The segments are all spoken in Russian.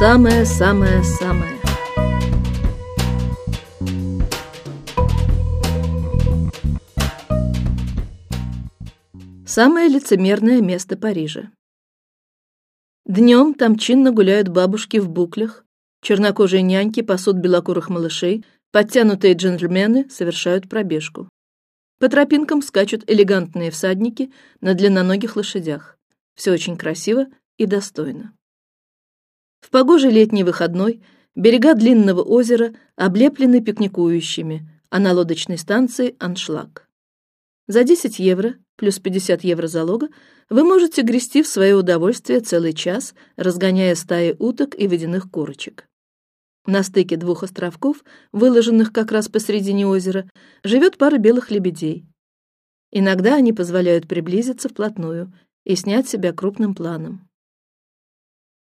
Самое-самое-самое. Самое лицемерное место Парижа. Днем там чинно гуляют бабушки в буклях, чернокожие няньки пасут белокурых малышей, подтянутые джентльмены совершают пробежку. По тропинкам скачут элегантные всадники на длинноногих лошадях. Все очень красиво и достойно. В погожий летний выходной берега длинного озера облеплены пикникующими, а на лодочной станции аншлаг. За 10 евро плюс 50 евро залога вы можете грести в свое удовольствие целый час, разгоняя стаи уток и водяных курочек. На стыке двух островков, выложенных как раз посредине озера, живет пара белых лебедей. Иногда они позволяют приблизиться вплотную и снять себя крупным планом.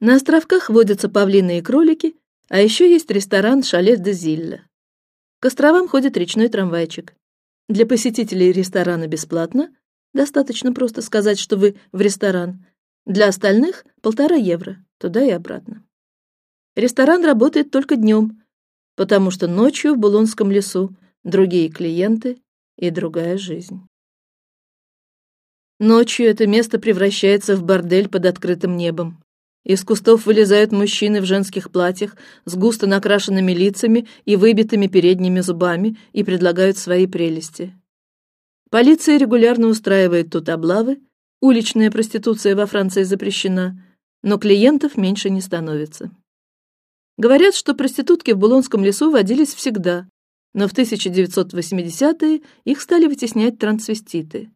На островках водятся павлины и кролики, а еще есть ресторан Шалет де Зилля. К островам ходит речной трамвайчик. Для посетителей ресторана бесплатно, достаточно просто сказать, что вы в ресторан. Для остальных полтора евро туда и обратно. Ресторан работает только днем, потому что ночью в Булонском лесу другие клиенты и другая жизнь. Ночью это место превращается в бордель под открытым небом. Из кустов вылезают мужчины в женских платьях с густо накрашенными лицами и выбитыми передними зубами и предлагают свои прелести. Полиция регулярно устраивает тут облавы. Уличная проституция во Франции запрещена, но клиентов меньше не становится. Говорят, что проститутки в Булонском лесу водились всегда, но в 1980-е их стали вытеснять трансвеститы.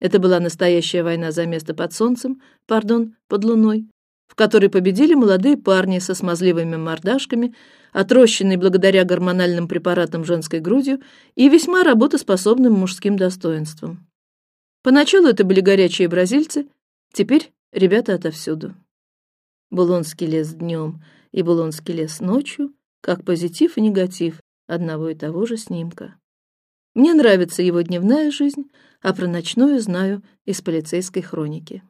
Это была настоящая война за место под солнцем, пардон, под луной, в которой победили молодые парни со смазливыми мордашками, отрощенные благодаря гормональным препаратам женской грудью и весьма работоспособным мужским достоинством. Поначалу это были горячие бразильцы, теперь ребята отовсюду. Булонский лес днем и Булонский лес ночью, как позитив и негатив одного и того же снимка. Мне нравится его дневная жизнь, а про ночную знаю из полицейской хроники.